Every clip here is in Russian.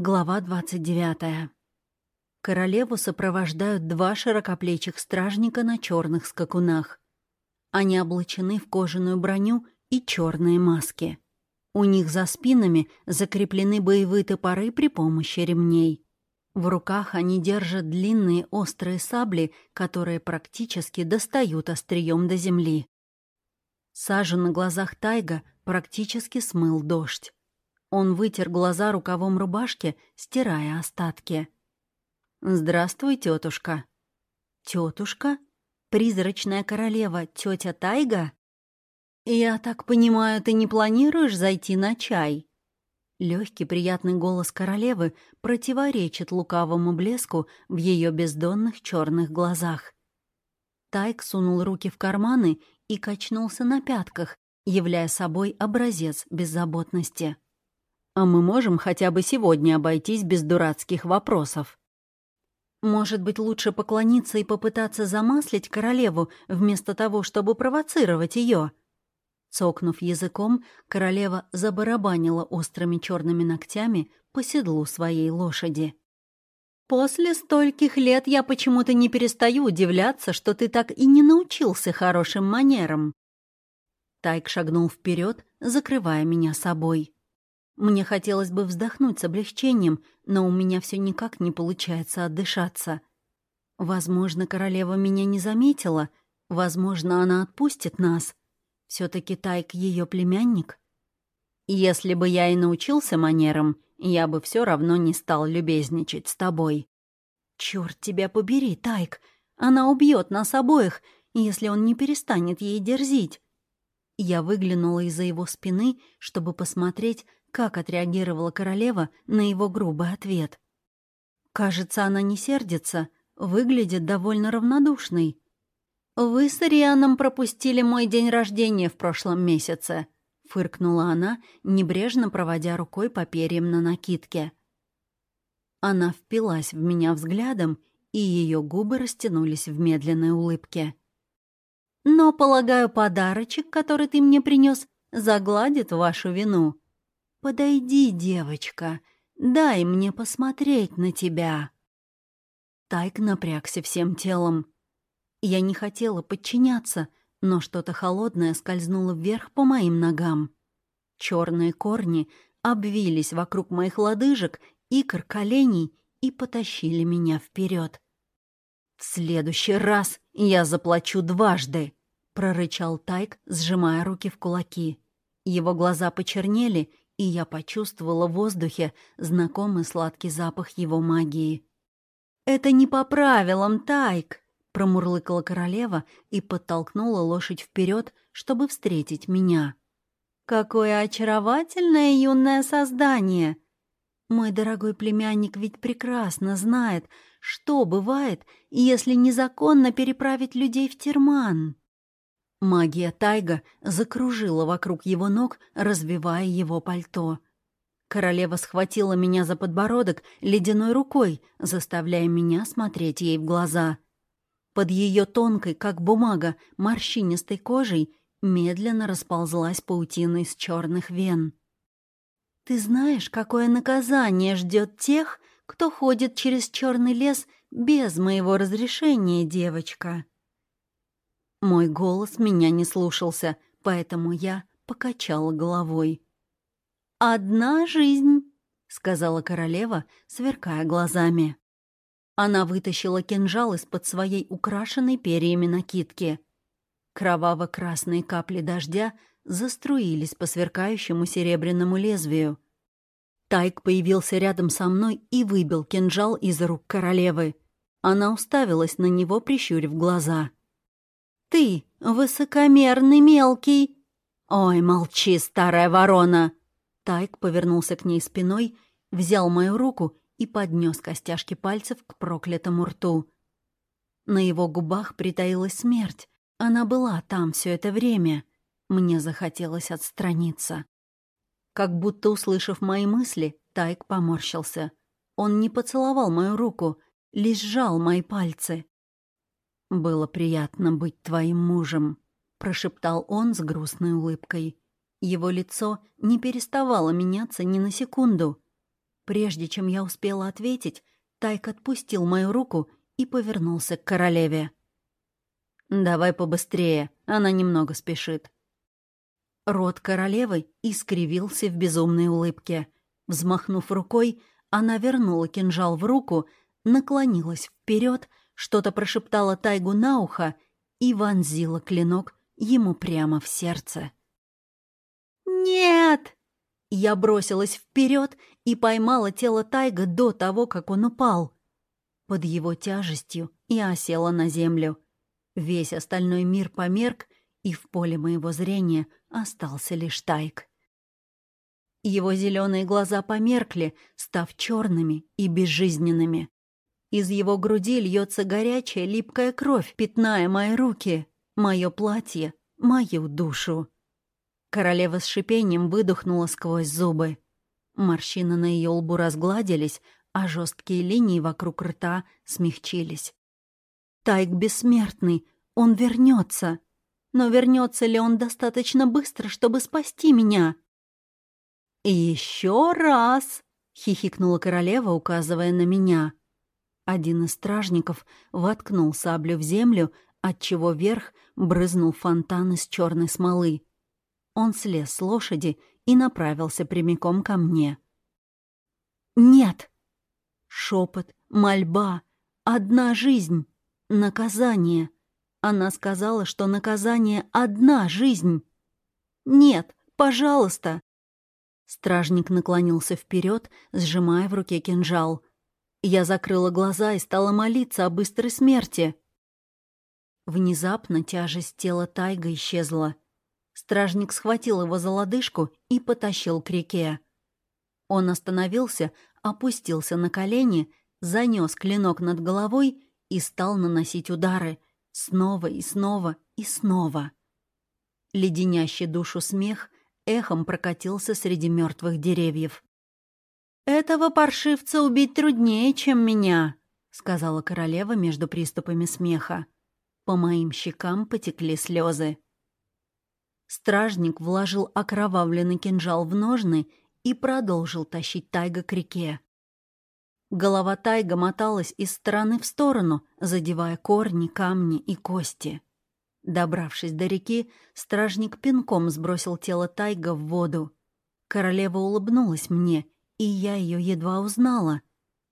Глава 29. Королеву сопровождают два широкоплечих стражника на черных скакунах. Они облачены в кожаную броню и черные маски. У них за спинами закреплены боевые топоры при помощи ремней. В руках они держат длинные острые сабли, которые практически достают острием до земли. Сажу на глазах Тайга практически смыл дождь. Он вытер глаза рукавом рубашки, стирая остатки. «Здравствуй, тетушка». «Тетушка? Призрачная королева, тетя Тайга?» «Я так понимаю, ты не планируешь зайти на чай?» Легкий приятный голос королевы противоречит лукавому блеску в ее бездонных черных глазах. Тайк сунул руки в карманы и качнулся на пятках, являя собой образец беззаботности. А мы можем хотя бы сегодня обойтись без дурацких вопросов. Может быть, лучше поклониться и попытаться замаслить королеву, вместо того, чтобы провоцировать ее? Цокнув языком, королева забарабанила острыми черными ногтями по седлу своей лошади. «После стольких лет я почему-то не перестаю удивляться, что ты так и не научился хорошим манерам». Тайк шагнул вперед, закрывая меня собой. Мне хотелось бы вздохнуть с облегчением, но у меня все никак не получается отдышаться. Возможно, королева меня не заметила, возможно, она отпустит нас. все таки Тайк ее племянник. Если бы я и научился манерам, я бы все равно не стал любезничать с тобой. Черт тебя побери, Тайк! Она убьет нас обоих, если он не перестанет ей дерзить. Я выглянула из-за его спины, чтобы посмотреть, как отреагировала королева на его грубый ответ. Кажется, она не сердится, выглядит довольно равнодушной. «Вы с Арианом пропустили мой день рождения в прошлом месяце», — фыркнула она, небрежно проводя рукой по перьям на накидке. Она впилась в меня взглядом, и ее губы растянулись в медленной улыбке. «Но, полагаю, подарочек, который ты мне принес, загладит вашу вину. «Подойди, девочка, дай мне посмотреть на тебя». Тайк напрягся всем телом. Я не хотела подчиняться, но что-то холодное скользнуло вверх по моим ногам. Черные корни обвились вокруг моих лодыжек, икр, коленей и потащили меня вперед. «В следующий раз я заплачу дважды», — прорычал Тайк, сжимая руки в кулаки. Его глаза почернели, и я почувствовала в воздухе знакомый сладкий запах его магии. «Это не по правилам, Тайк!» — промурлыкала королева и подтолкнула лошадь вперед, чтобы встретить меня. «Какое очаровательное юное создание!» Мой дорогой племянник ведь прекрасно знает, что бывает, если незаконно переправить людей в Терман. Магия Тайга закружила вокруг его ног, развивая его пальто. Королева схватила меня за подбородок ледяной рукой, заставляя меня смотреть ей в глаза. Под ее тонкой, как бумага, морщинистой кожей медленно расползлась паутина из черных вен. «Ты знаешь, какое наказание ждет тех, кто ходит через черный лес без моего разрешения, девочка?» Мой голос меня не слушался, поэтому я покачала головой. «Одна жизнь», — сказала королева, сверкая глазами. Она вытащила кинжал из-под своей украшенной перьями накидки. Кроваво-красные капли дождя заструились по сверкающему серебряному лезвию. Тайк появился рядом со мной и выбил кинжал из рук королевы. Она уставилась на него, прищурив глаза. «Ты, высокомерный мелкий!» «Ой, молчи, старая ворона!» Тайк повернулся к ней спиной, взял мою руку и поднес костяшки пальцев к проклятому рту. На его губах притаилась смерть. Она была там все это время. Мне захотелось отстраниться. Как будто услышав мои мысли, Тайк поморщился. Он не поцеловал мою руку, лишь сжал мои пальцы. «Было приятно быть твоим мужем», — прошептал он с грустной улыбкой. Его лицо не переставало меняться ни на секунду. Прежде чем я успела ответить, Тайк отпустил мою руку и повернулся к королеве. «Давай побыстрее, она немного спешит». Рот королевы искривился в безумной улыбке. Взмахнув рукой, она вернула кинжал в руку, наклонилась вперед, что-то прошептала Тайгу на ухо и вонзила клинок ему прямо в сердце. «Нет!» Я бросилась вперед и поймала тело Тайга до того, как он упал. Под его тяжестью я осела на землю. Весь остальной мир померк, и в поле моего зрения остался лишь Тайг. Его зеленые глаза померкли, став черными и безжизненными. Из его груди льется горячая липкая кровь, пятная мои руки, мое платье, мою душу. Королева с шипением выдохнула сквозь зубы. Морщины на ее лбу разгладились, а жесткие линии вокруг рта смягчились. Тайк бессмертный, он вернется. Но вернется ли он достаточно быстро, чтобы спасти меня? еще раз!» — хихикнула королева, указывая на меня. Один из стражников воткнул саблю в землю, отчего вверх брызнул фонтан из черной смолы. Он слез с лошади и направился прямиком ко мне. «Нет!» Шепот, мольба, одна жизнь, наказание. Она сказала, что наказание — одна жизнь. «Нет, пожалуйста!» Стражник наклонился вперед, сжимая в руке кинжал. Я закрыла глаза и стала молиться о быстрой смерти. Внезапно тяжесть тела Тайга исчезла. Стражник схватил его за лодыжку и потащил к реке. Он остановился, опустился на колени, занес клинок над головой и стал наносить удары. Снова и снова и снова. Леденящий душу смех эхом прокатился среди мертвых деревьев. «Этого паршивца убить труднее, чем меня», — сказала королева между приступами смеха. По моим щекам потекли слезы. Стражник вложил окровавленный кинжал в ножны и продолжил тащить Тайга к реке. Голова Тайга моталась из стороны в сторону, задевая корни, камни и кости. Добравшись до реки, стражник пинком сбросил тело Тайга в воду. Королева улыбнулась мне, и я ее едва узнала.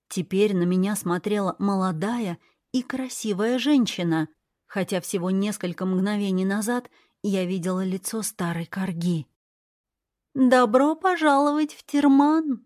Теперь на меня смотрела молодая и красивая женщина, хотя всего несколько мгновений назад — я видела лицо старой корги. «Добро пожаловать в Терман!»